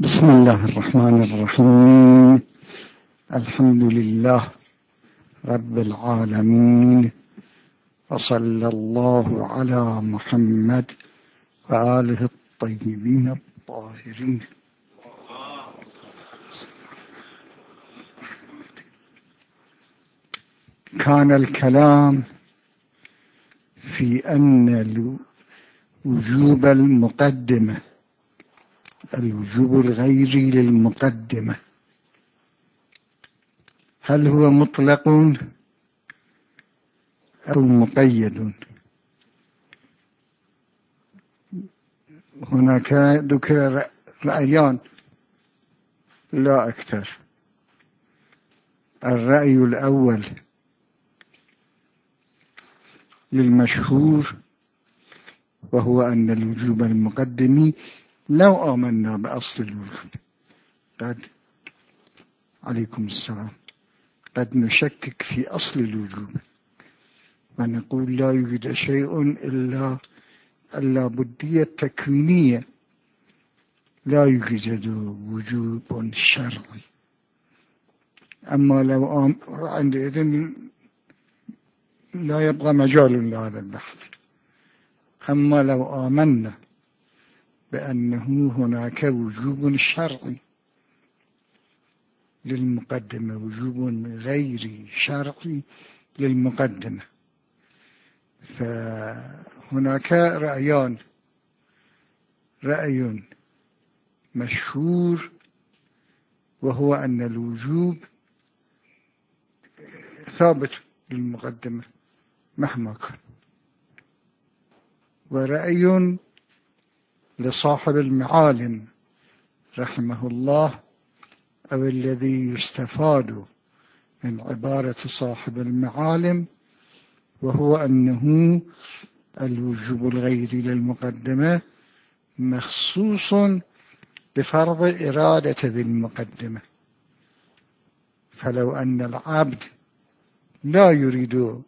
بسم الله الرحمن الرحيم. الحمد لله رب العالمين. وصلى الله على محمد وآله الطيبين الطاهرين. كان الكلام في أن وجوب المقدمة. الوجوب الغيري للمقدمة. هل هو مطلق أو مقيد؟ هناك ذكر رأيان لا أكثر. الرأي الأول للمشهور وهو أن الوجوب المقدمي لو آمنا بأصل الوجود. قد عليكم السلام. قد نشكك في أصل الوجود. ونقول لا يوجد شيء إلا اللابدية التكوينية لا يوجد وجوب شرعي. أما لو آم... عندئذ لا يبقى مجال لهذا البحث. أما لو آمنا بأنه هناك وجوب شرعي للمقدمة وجوب غير شرعي للمقدمة. فهناك رأيان. رأي مشهور وهو أن الوجوب ثابت للمقدمة مهما كان. ورأي لصاحب المعالم رحمه الله أو الذي يستفاد من عبارة صاحب المعالم وهو أنه الوجوب الغيري للمقدمة مخصوص بفرض إرادة ذي المقدمة. فلو أن العبد لا يريد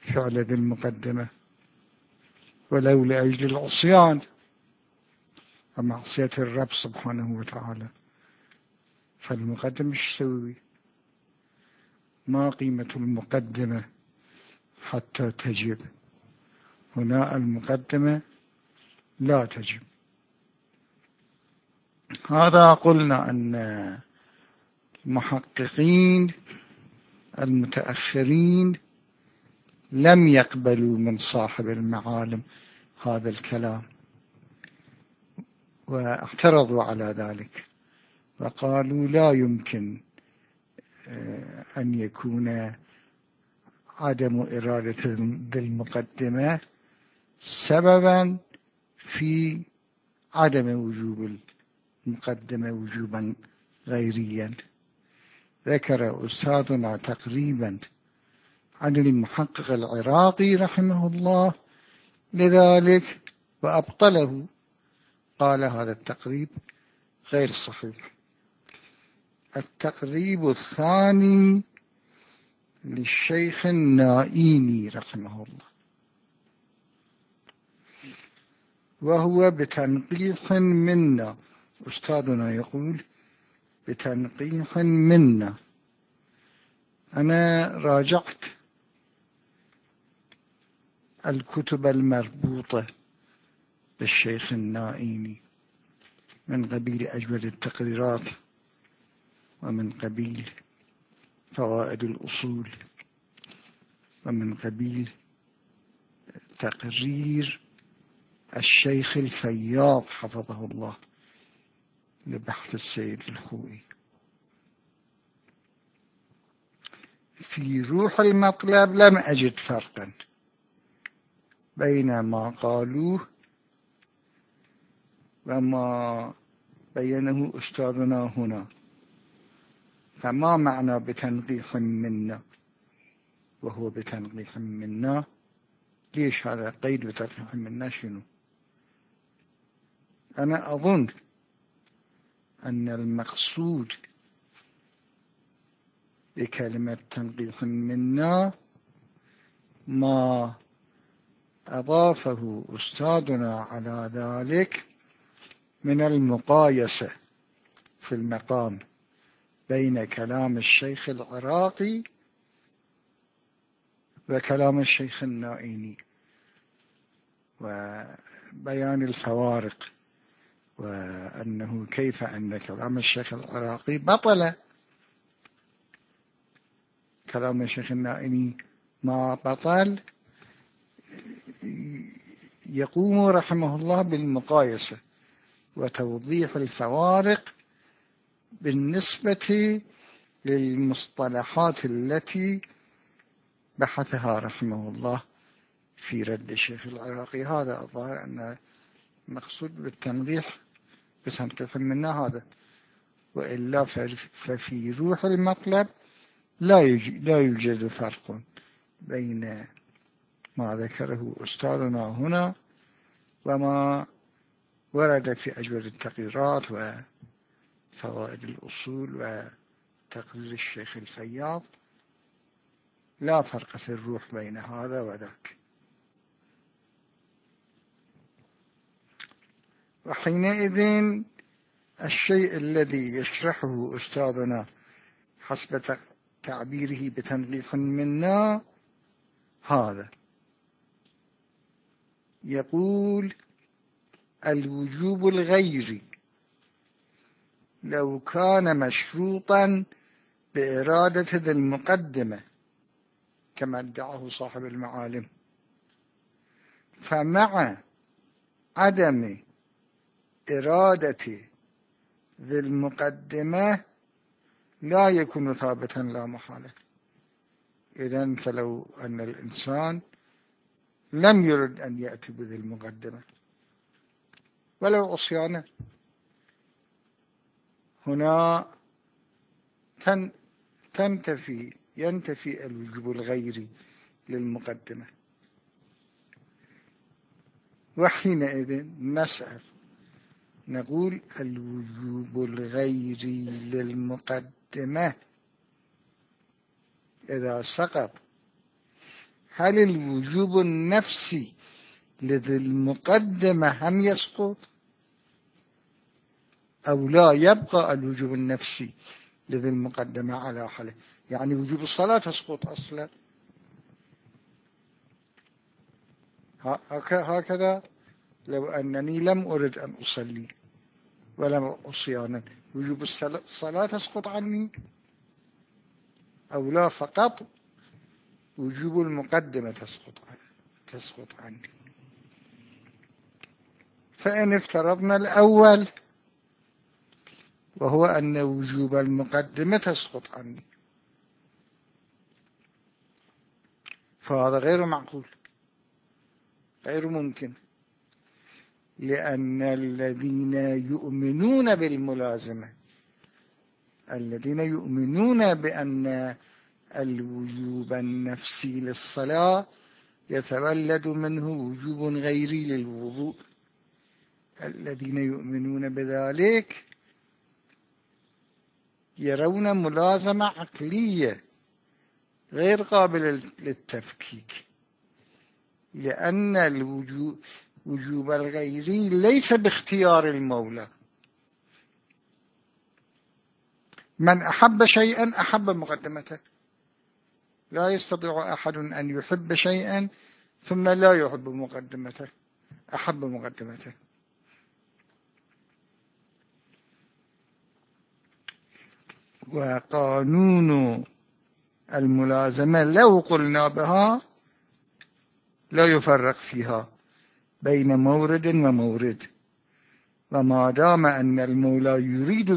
فعل ذي المقدمة ولو لأجل العصيان ومعصية الرب سبحانه وتعالى. فالمقدم مش يسوي؟ ما قيمة المقدمة حتى تجب. هنا المقدمة لا تجب. هذا قلنا أن المحققين المتأخرين لم يقبلوا من صاحب المعالم هذا الكلام. واعترضوا على ذلك وقالوا لا يمكن آه، أن يكون عدم إرادة بالمقدمة سببا في عدم وجوب المقدمة وجوبا غيريا. ذكر أستاذنا تقريبا عن المحقق العراقي رحمه الله لذلك وأبطله قال هذا التقريب غير صحيح. التقريب الثاني للشيخ النائيني رحمه الله. وهو بتنقيح منا. أستاذنا يقول بتنقيح منا. أنا راجعت الكتب المربوطة. بالشيخ النائيني من قبيل أجود التقريرات ومن قبيل فوائد الأصول ومن قبيل تقرير الشيخ الفياض حفظه الله لبحث السيد الخوئي. في روح المطلب لم أجد فرقا بين ما قالوه وما بينه أستاذنا هنا. فما معنى بتنقيح منا؟ وهو بتنقيح منا. ليش هذا قيد بتنقيح منا؟ شنو؟ أنا أظن أن المقصود بكلمة تنقيح منا ما أضافه أستاذنا على ذلك من المقايسة في المقام بين كلام الشيخ العراقي وكلام الشيخ النائيني وبيان الفوارق وأنه كيف أن كلام الشيخ العراقي بطل. كلام الشيخ النائني ما بطل. يقوم رحمه الله بالمقايسة. وتوضيح الفوارق بالنسبة للمصطلحات التي بحثها رحمه الله في رد الشيخ العراقي. هذا الظاهر أن مقصود بالتنظيح بتنقيح منا هذا. وإلا ففي روح المطلب لا لا يوجد فرق بين ما ذكره أستاذنا هنا وما ورد في أجوال التقريرات وفوائد الأصول وتقرير الشيخ الفياض. لا فرق في الروح بين هذا وذاك. وحينئذ الشيء الذي يشرحه أستاذنا حسب تعبيره بتنغيح منا هذا. يقول الوجوب الغيري لو كان مشروطا بإرادة ذي المقدمة كما ادعاه صاحب المعالم. فمع عدم إرادة ذي المقدمة لا يكون ثابتا لا محالة. إذن فلو أن الإنسان لم يرد أن يأتي بذي المقدمة. ولو عصيانة. هنا تنتفي ينتفي الوجوب الغيري للمقدمة. وحينئذ نسأل نقول الوجوب الغيري للمقدمة. إذا سقط هل الوجوب النفسي لذي المقدمة هم يسقط؟ أو لا يبقى الوجوب النفسي لذي المقدمة على حاله. يعني وجوب الصلاة تسقط أصلا. هكذا لو أنني لم أرد أن أصلي ولم أصيانا وجوب الصلاة تسقط عني أو لا فقط وجوب المقدمة تسقط تسقط عني. فإن افترضنا الأول وهو أن وجوب المقدمة تسقط عني. فهذا غير معقول غير ممكن لأن الذين يؤمنون بالملازمة الذين يؤمنون بأن الوجوب النفسي للصلاة يتولد منه وجوب غيري للوضوء. الذين يؤمنون بذلك يرون ملازمة عقلية غير قابلة للتفكيك. لأن الوجوب الغيري ليس باختيار المولى. من أحب شيئا أحب مقدمته. لا يستطيع أحد أن يحب شيئا ثم لا يحب مقدمته. أحب مقدمته. وقانون الملازمة لو قلنا بها لا يفرق فيها بين مورد ومورد. وما دام أن المولى يريد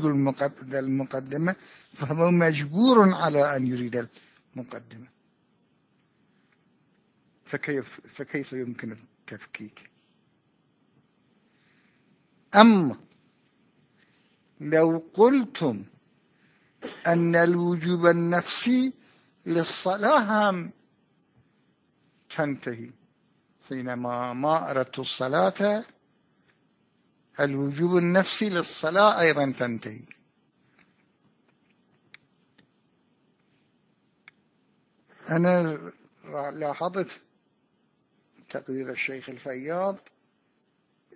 المقدمة فهو مجبور على أن يريد المقدمة. فكيف, فكيف يمكن التفكيك؟ أما لو قلتم أن الوجوب النفسي للصلاة هم تنتهي. حينما ما أردت الصلاة الوجوب النفسي للصلاة أيضا تنتهي. أنا لاحظت تقرير الشيخ الفياض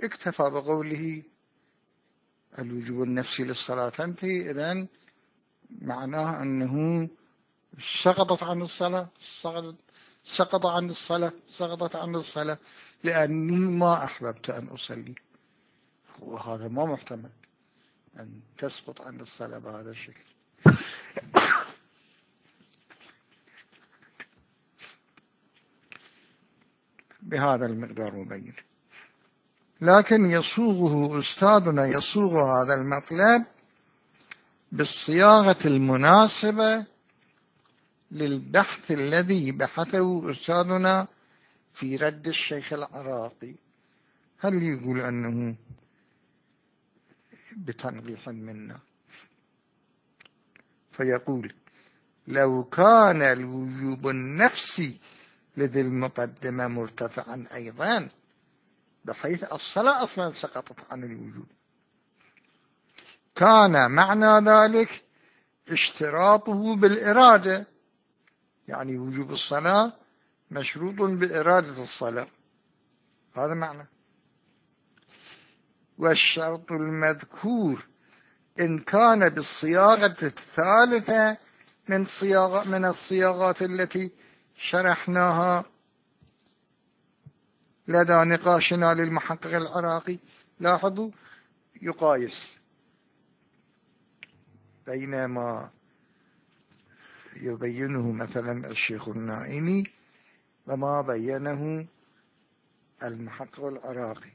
اكتفى بقوله الوجوب النفسي للصلاة تنتهي. إذن معناه أنه سقطت عن الصلاة سقط عن الصلاة سقطت عن الصلاة لأني ما أحببت أن أصلي. وهذا ما محتمل أن تسقط عن الصلاة بهذا الشكل. بهذا المقدار مبين. لكن يصوغه أستاذنا يصوغ هذا المطلب بالصياغة المناسبة للبحث الذي بحثه أستاذنا في رد الشيخ العراقي. هل يقول أنه بتنقيح منا؟ فيقول لو كان الوجوب النفسي لذي المقدمة مرتفعا أيضا بحيث الصلاة أصلا سقطت عن الوجوب. كان معنى ذلك اشتراطه بالإرادة. يعني وجوب الصلاة مشروط بإرادة الصلاة. هذا معنى. والشرط المذكور إن كان بالصياغة الثالثة من, صياغة من الصياغات التي شرحناها. لدى نقاشنا للمحقق العراقي. لاحظوا يقايس. بينما يبينه مثلا الشيخ النائمي وما بينه المحقق العراقي.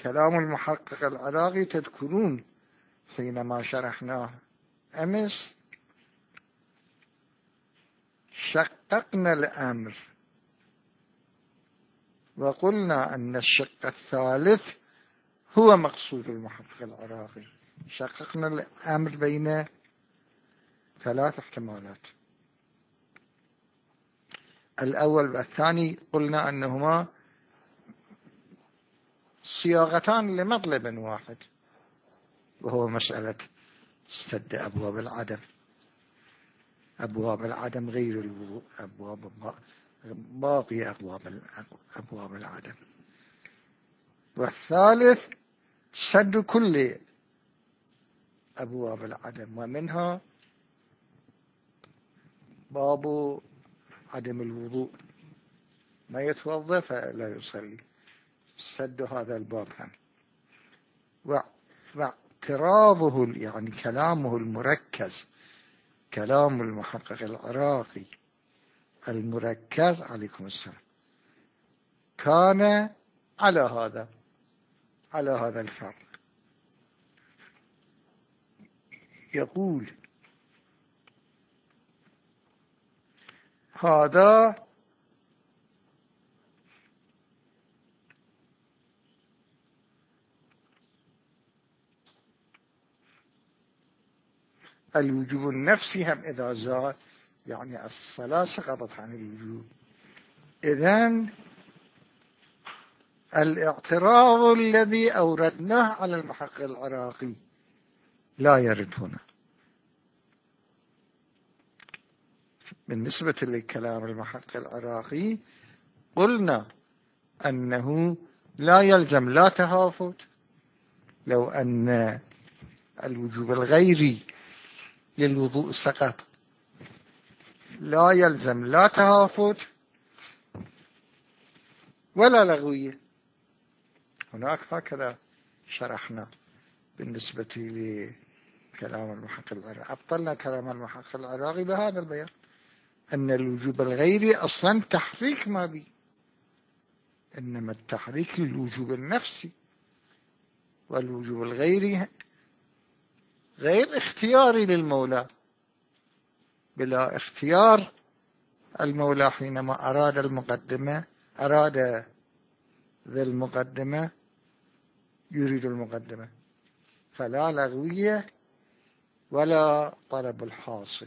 كلام المحقق العراقي تذكرون حينما شرحناه أمس شققنا الأمر وقلنا أن الشق الثالث هو مقصود المحقق العراقي. شققنا الأمر بين ثلاث احتمالات. الأول والثاني قلنا أنهما صياغتان لمطلب واحد وهو مسألة سد أبواب العدم. أبواب العدم غير الوضوء أبواب باقي أبواب أبواب العدم. والثالث سد كل أبواب العدم ومنها باب عدم الوضوء. ما يتوضا فلا يصلي. سد هذا الباب هم. واعتراضه يعني كلامه المركز كلام المحقق العراقي المركز عليكم السلام. كان على هذا على هذا الفرق يقول هذا الوجوب النفسي هم إذا زاد يعني الصلاة سقطت عن الوجوب. إذن الاعتراض الذي أوردناه على المحقق العراقي لا يرد هنا. بالنسبة لكلام المحقق العراقي قلنا أنه لا يلزم لا تهافت لو أن الوجوب الغيري للوضوء سقط. لا يلزم لا تهافت ولا لغوية. هناك هكذا شرحنا بالنسبة لكلام المحقق العراقي. أبطلنا كلام المحقق العراقي بهذا البيان أن الوجوب الغيري أصلا تحريك ما بي إنما التحريك للوجوب النفسي. والوجوب الغيري غير اختياري للمولى. بلا اختيار المولى حينما أراد المقدمة أراد ذي المقدمة يريد المقدمة. فلا لغوية ولا طلب الحاصل.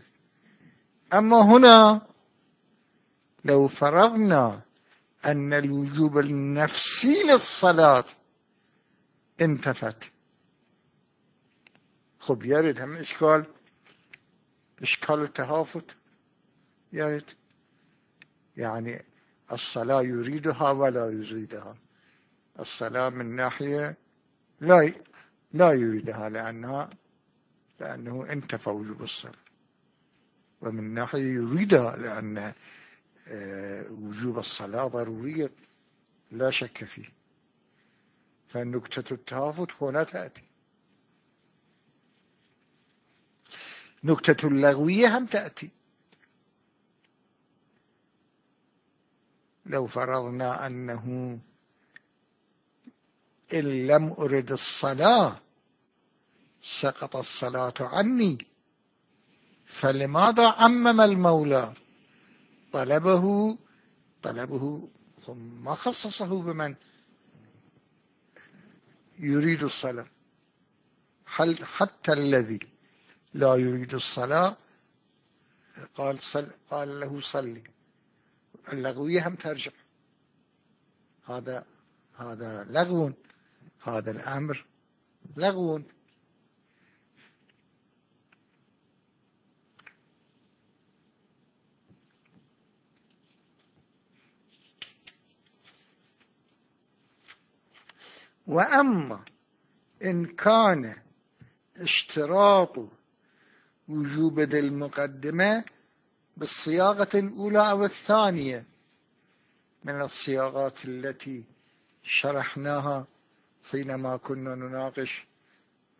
أما هنا لو فرضنا أن الوجوب النفسي للصلاة انتفت. خب يرد هم إشكال إشكال التهافت يرد يعني الصلاة يريدها ولا يريدها الصلاة من ناحية لا لا يريدها لأنها لأنه انتفى وجوب الصلاة ومن ناحية يريدها لأن آه، وجوب الصلاة ضرورية لا شك فيه. فنكتة التهافت هنا تأتي. نكتة اللغوية هم تأتي. لو فرضنا أنه إن لم أرد الصلاة سقط الصلاة عني. فلماذا عمم المولى؟ طلبه طلبه ثم خصصه بمن؟ يريد الصلاة. حتى الذي لا يريد الصلاة قال, صل قال له صلي. اللغوية هم ترجع. هذا هذا لغو. هذا الأمر لغو. وأما إن كان اشتراط وجوب المقدمة بالصياغة الأولى أو الثانية من الصياغات التي شرحناها حينما كنا نناقش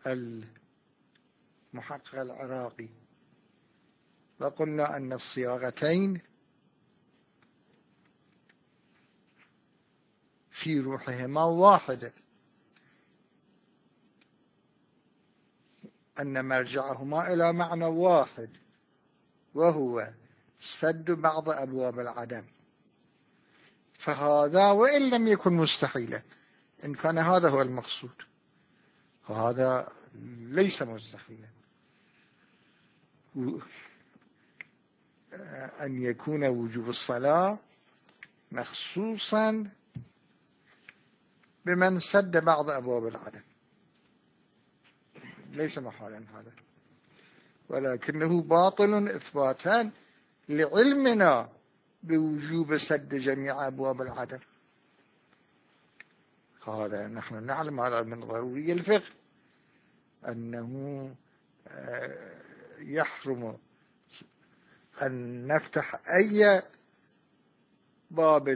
المحقق العراقي. وقلنا أن الصياغتين في روحهما واحدة. أن مرجعهما إلى معنى واحد وهو سد بعض أبواب العدم. فهذا وإن لم يكن مستحيلا إن كان هذا هو المقصود. فهذا ليس مستحيلا. أن يكون وجوب الصلاة مخصوصا بمن سد بعض أبواب العدم. ليس محالا هذا. ولكنه باطل إثباتا لعلمنا بوجوب سد جميع أبواب العدم هذا نحن نعلم هذا من ضروري الفقه أنه آه، يحرم أن نفتح أي باب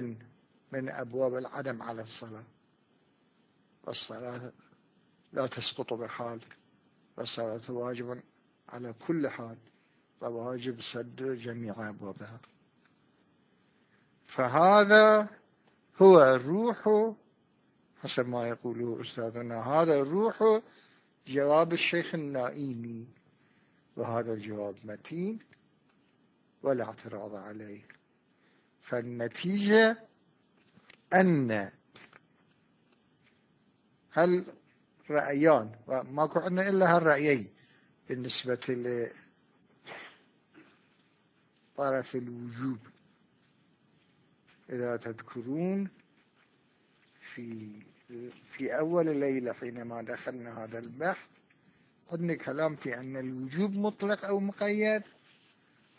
من أبواب العدم على الصلاة. والصلاة لا تسقط بحال والصلاة واجب على كل حال فواجب سد جميع أبوابها. فهذا هو الروح حسب ما يقوله أستاذنا هذا الروح جواب الشيخ النائمي وهذا الجواب متين ولا اعتراض عليه. فالنتيجة أن هل رأيان وماكو عندنا إلا هالرأيين بالنسبة لطرف الوجوب. إذا تذكرون في في أول ليلة حينما دخلنا هذا البحث عندنا كلام في أن الوجوب مطلق أو مقيد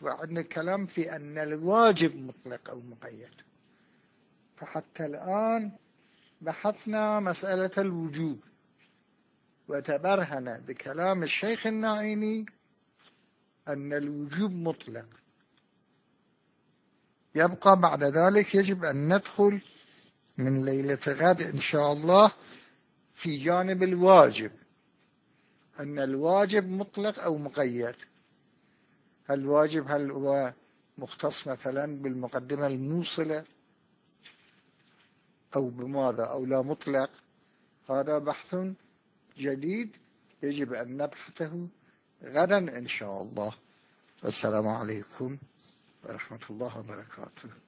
وعندنا كلام في أن الواجب مطلق أو مقيد. فحتى الآن بحثنا مسألة الوجوب. وتبرهن بكلام الشيخ النائني أن الوجوب مطلق. يبقى بعد ذلك يجب أن ندخل من ليلة غد إن شاء الله في جانب الواجب. أن الواجب مطلق أو مقيد. الواجب هل هو مختص مثلا بالمقدمة الموصلة أو بماذا أو لا مطلق؟ هذا بحث جديد يجب أن نبحثه غدا إن شاء الله. والسلام عليكم ورحمة الله وبركاته.